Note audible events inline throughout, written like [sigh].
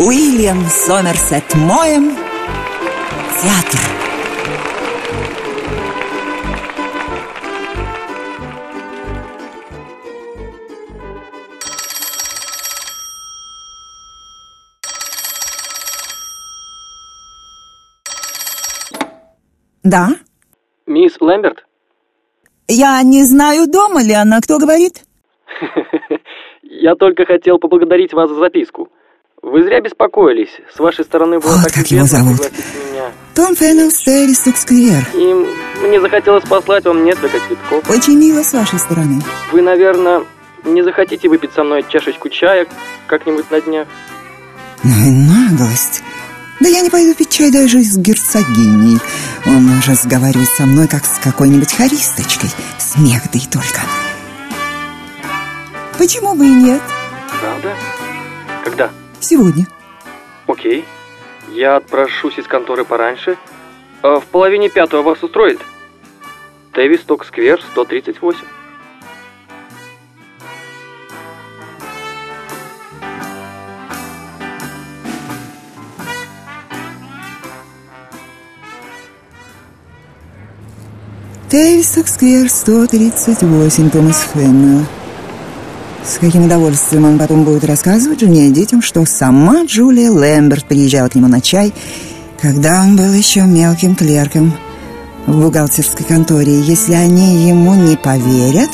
Уильям Сомерсет Моем Театр Да? Мисс Лэмберт? Я не знаю, дома ли она. Кто говорит? [laughs] Я только хотел поблагодарить вас за записку. Вы зря беспокоились. С вашей стороны было Вот так как его зовут. меня. Том Феннелл Стэрис Сквер. И мне захотелось послать вам несколько цветков. Очень мило с вашей стороны. Вы, наверное, не захотите выпить со мной чашечку чая как-нибудь на днях? Ну и наглость. Да я не пойду пить чай даже с герцогиней. Он разговаривает со мной, как с какой-нибудь харисточкой. Смех, да и только. Почему бы и нет? Правда? Когда? Сегодня. Окей. Я отпрошусь из конторы пораньше. А в половине пятого вас устроит? Тэвисток Сквер, 138. Тейвисток Сквер 138, Томас Феннелл. С каким удовольствием он потом будет рассказывать жене и детям, что сама Джулия Лэмберт приезжала к нему на чай, когда он был еще мелким клерком в бухгалтерской конторе. Если они ему не поверят,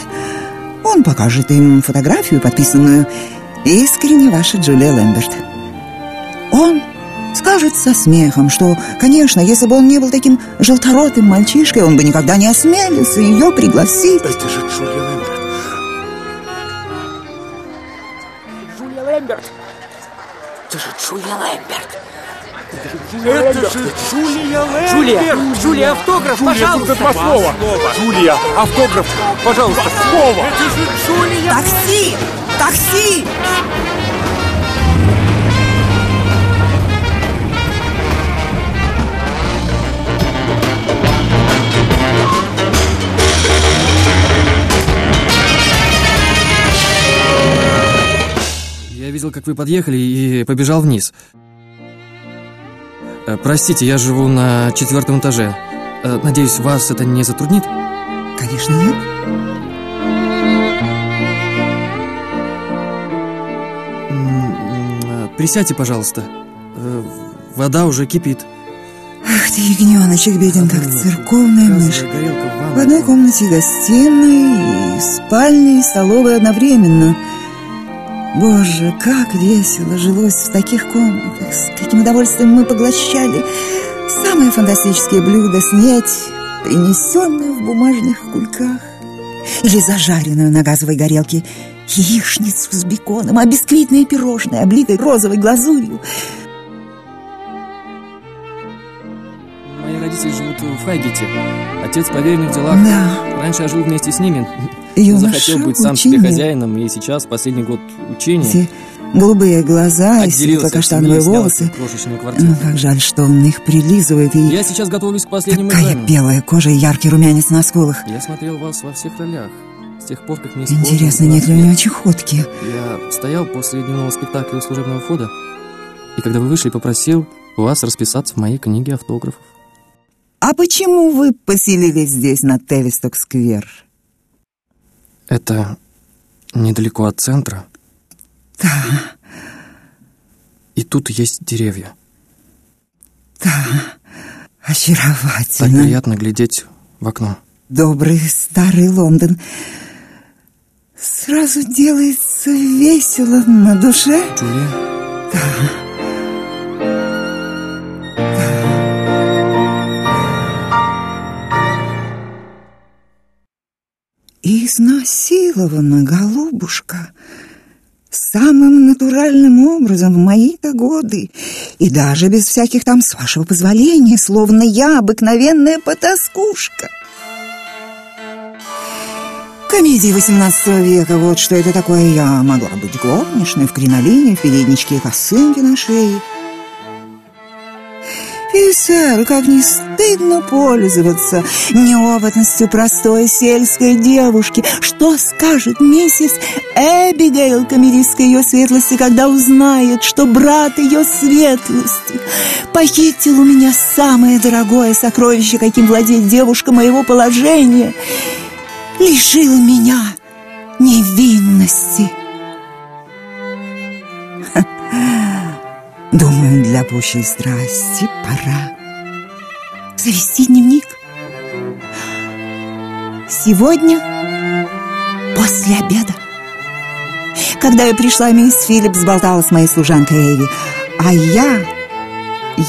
он покажет им фотографию, подписанную «Искренне ваша Джулия Лэмберт». Он скажет со смехом, что, конечно, если бы он не был таким желторотым мальчишкой, он бы никогда не осмелился ее пригласить. Это же Джулия Джулия Лэмберт. Это же Джулия Лэмберт. Это же Джулия Лэмберт. Джулия, Джулия, автограф, Джулия, пожалуйста. два слова. Джулия, автограф, пожалуйста, слово. Это же Джулия. Такси! Такси! Я видел, как вы подъехали и побежал вниз. Э, Простите, я живу на четвертом этаже. Э, Надеюсь, вас это не затруднит? Конечно, нет. Э, Присядьте, пожалуйста. Вода уже кипит. Ах ты, ягненочек беден, как церковная мышь. В одной комнате гостиной, и спальня, и столовая одновременно. Боже, как весело жилось в таких комнатах. С каким удовольствием мы поглощали самые фантастические блюда, снеть, принесенные в бумажных кульках. Или зажаренную на газовой горелке яичницу с беконом, а бисквитные пирожные, облитые розовой глазурью. Мои родители живут в Хайгете. Отец поверенный в делах. Да. Раньше я жил вместе с ними. Захотел быть сам себе ученик. хозяином, и сейчас, последний год учения, Эти голубые глаза и светло-каштановые волосы. Ну, как жаль, что он их прилизывает и Я сейчас готовлюсь к последнему такая экзамену. белая кожа и яркий румянец на скулах. Я смотрел вас во всех ролях. С тех пор, как мне Интересно, нет ли у 20 него чехотки? Я стоял после дневного спектакля у служебного входа, и когда вы вышли, попросил вас расписаться в моей книге автографов. А почему вы поселились здесь, на Тевисток-сквер? Это недалеко от центра. Да, И тут есть деревья. да, Так очаровательно. приятно глядеть в окно. Добрый старый Лондон. Сразу делается весело на душе. Джулия, Изнасилована, голубушка, самым натуральным образом в мои-то годы. И даже без всяких там, с вашего позволения, словно я обыкновенная потаскушка. Комедии XVIII века, вот что это такое. Я могла быть горничной в кринолине, в передничке и косынке на шее. И, сэр, как не стыдно пользоваться неопытностью простой сельской девушки. Что скажет миссис Эбигейл, камеристка ее светлости, когда узнает, что брат ее светлости похитил у меня самое дорогое сокровище, каким владеет девушка моего положения, лишил меня невинности. Думаю, для пущей страсти пора завести дневник. Сегодня после обеда. Когда я пришла, мисс Филлипс болтала с моей служанкой Эви, а я...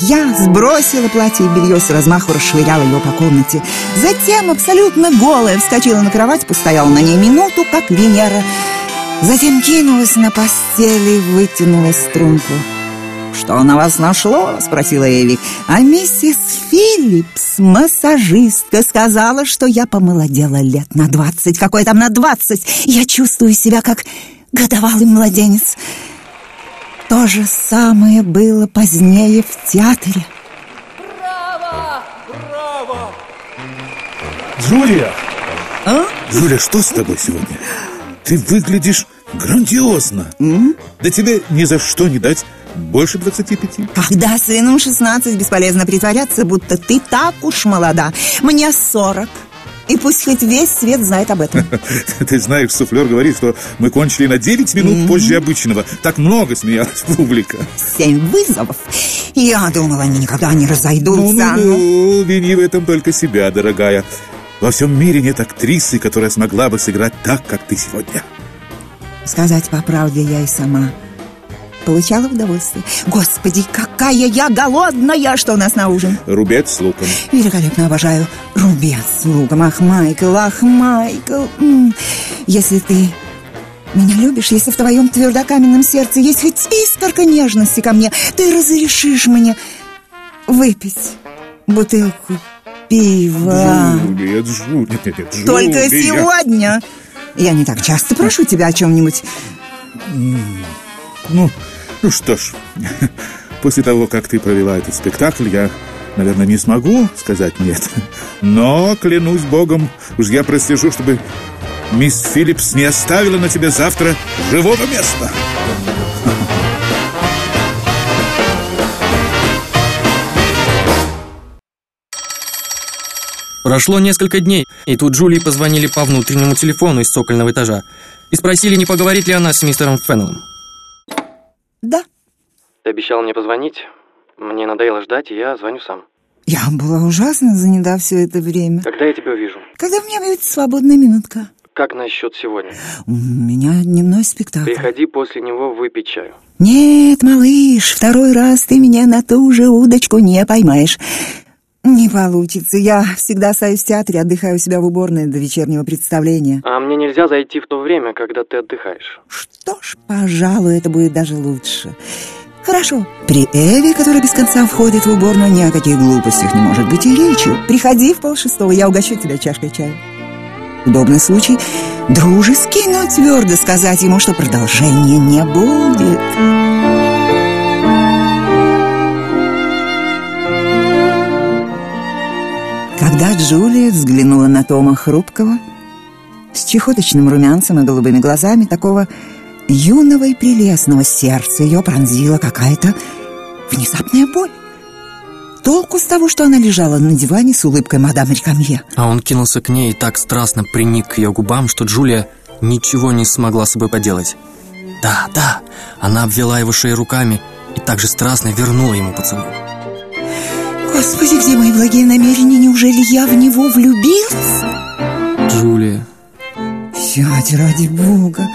Я сбросила платье и белье с размаху, расшвыряла его по комнате. Затем, абсолютно голая, вскочила на кровать, постояла на ней минуту, как Венера. Затем кинулась на постели вытянула струнку. «Что на вас нашло?» — спросила Эви. А миссис Филлипс, массажистка, сказала, что я помолодела лет на двадцать. Какой там на двадцать? Я чувствую себя как годовалый младенец. То же самое было позднее в театре. Джулия! А? Джулия, что с тобой сегодня? Ты выглядишь грандиозно. Да тебе ни за что не дать больше 25. Когда сыну 16, бесполезно притворяться, будто ты так уж молода. Мне 40. И пусть хоть весь свет знает об этом. [laughs] Ты знаешь, суфлер говорит, что мы кончили на 9 минут позже обычного. Так много смеялась публика. Семь вызовов. Я думала, они никогда не Ну, разойдутся. ну, вини в этом только себя, дорогая. Во всем мире нет актрисы, которая смогла бы сыграть так, как ты сегодня. Сказать по правде я и сама получала удовольствие. Господи, какая я голодная! Что у нас на ужин? Рубец с луком. Великолепно обожаю рубец с луком. Ах, Майкл, ах, Майкл. Если ты меня любишь, если в твоем твердокаменном сердце есть хоть искорка нежности ко мне, ты разрешишь мне выпить бутылку пива. Джулия, Джулия, Джулия. Только сегодня. Я не так часто прошу тебя о чем-нибудь. Ну, ну что ж, [laughs] после того, как ты провела этот спектакль, я, наверное, не смогу сказать нет. Но, клянусь богом, уж я прослежу, чтобы мисс Филлипс не оставила на тебе завтра живого места. Прошло несколько дней, и тут Джулии позвонили по внутреннему телефону из цокольного этажа и спросили, не поговорит ли она с мистером Феннеллом. Да, Ты обещал мне позвонить. Мне надоело ждать, и я звоню сам. я была ужасно занята все это время. Когда я тебя увижу? Когда у меня будет свободная минутка? Как насчет сегодня? У меня дневной спектакль. Приходи после него выпить чаю. Нет, малыш, второй раз ты меня на ту же удочку не поймаешь. Не получится. Я всегда остаюсь в театре, отдыхаю у себя в уборной до вечернего представления. А мне нельзя зайти в то время, когда ты отдыхаешь. Что ж, пожалуй, это будет даже лучше. Хорошо. При Эве, которая без конца входит в уборную, ни о каких глупостях не может быть и речи. Приходи в полшестого, я угощу тебя чашкой чая. Удобный случай дружески, но твердо сказать ему, что продолжения не будет. Джулия взглянула на Тома Хрупкого с чехоточным румянцем и голубыми глазами такого юного и прелестного сердца, ее пронзила какая-то внезапная боль. Толку с того, что она лежала на диване с улыбкой мадам Рикамье. А он кинулся к ней и так страстно приник к ее губам, что Джулия ничего не смогла с собой поделать. Да, да, она обвела его шею руками и так же страстно вернула ему поцелуй. Господи, где мои благие намерения? Неужели я в него влюбился? Джулия, Сядь, ради бога.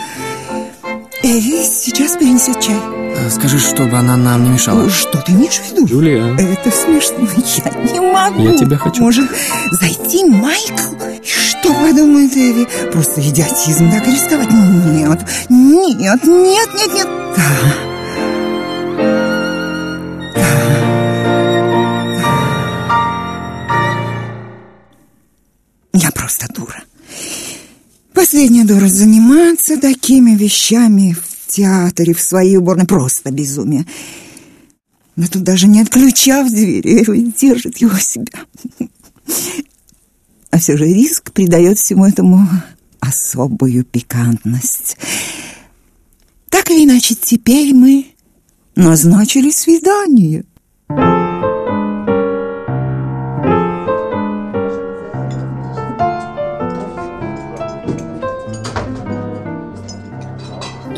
Эви сейчас принесет чай. э, скажи, чтобы она нам не мешала. Что ты имеешь в виду? Джулия. Это смешно. Я не могу. Я тебя хочу. Может, зайти Майкл? Что подумает Эви? Просто идиотизм так рисковать. Нет, нет, нет, нет, нет. Да. Последняя дура заниматься такими вещами в театре, в своей уборной. Просто безумие. Да тут даже нет ключа в двери, и держит его себя. А все же риск придает всему этому особую пикантность. Так или иначе, теперь мы назначили свидание.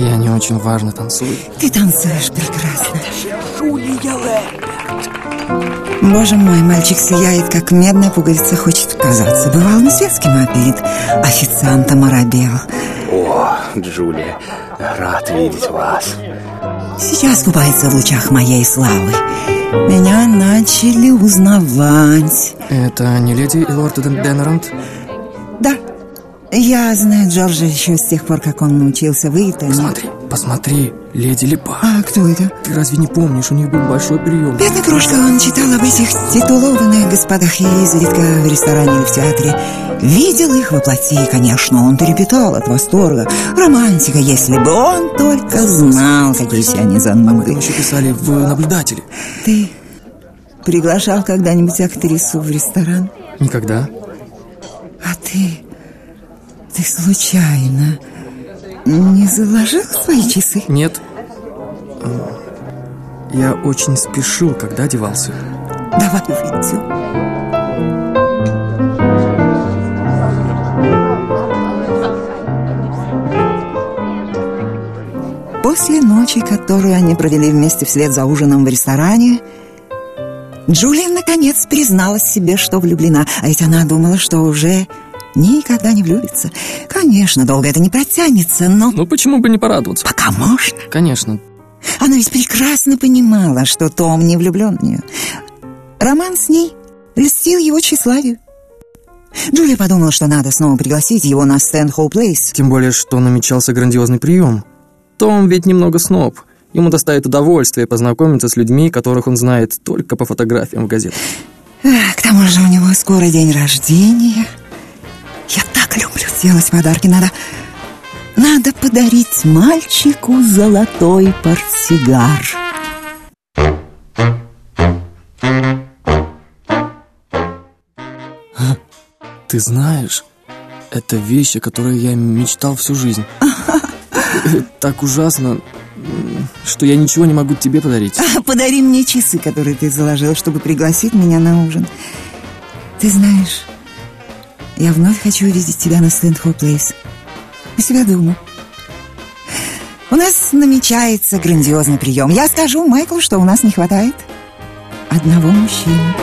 Я не очень важно танцую. Ты танцуешь прекрасно. Боже мой, мальчик сияет, как медная пуговица, хочет казаться. Бывал на светском, а перед официантом оробел. О, Джулия, рад видеть вас. Сейчас купается в лучах моей славы. Меня начали узнавать. Это не леди и лорд Деннерант? Я знаю Джорджа еще с тех пор, как он научился в Итоне. Посмотри, посмотри, леди Липа. А кто это? Ты разве не помнишь, у них был большой прием? Бедный крошка, он читал об этих титулованных господах и изредка в ресторане или в театре. Видел их воплоти, конечно, он трепетал от восторга. Романтика, если бы он только знал, какие все они Об зануды. этом еще писали в наблюдателе. Ты приглашал когда-нибудь актрису в ресторан? Никогда. А ты... Ты случайно не заложил свои часы? Нет. Я очень спешил, когда одевался. Давай выйдем. После ночи, которую они провели вместе вслед за ужином в ресторане, Джулия наконец призналась себе, что влюблена. А ведь она думала, что уже никогда не влюбится. Конечно, долго это не протянется, но Ну почему бы не порадоваться? пока можно. Конечно. Она ведь прекрасно понимала, что Том не влюблен в нее. Роман с ней льстил его тщеславию. Джулия подумала, что надо снова пригласить его на Стэнхоу Плейс. Тем более, что намечался грандиозный прием. Том ведь немного сноб. Ему доставит удовольствие познакомиться с людьми, которых он знает только по фотографиям в газетах. К тому же у него скоро день рождения. Я так люблю делать подарки. Надо, надо подарить мальчику золотой портсигар. Ты знаешь, это вещь, о которой я мечтал всю жизнь. Так ужасно, что я ничего не могу тебе подарить. Подари мне часы, которые ты заложил, чтобы пригласить меня на ужин. Ты знаешь, я вновь хочу увидеть тебя на Стэнхоу Плейс. У себя дома. У нас намечается грандиозный прием. Я скажу Майклу, что у нас не хватает одного мужчины.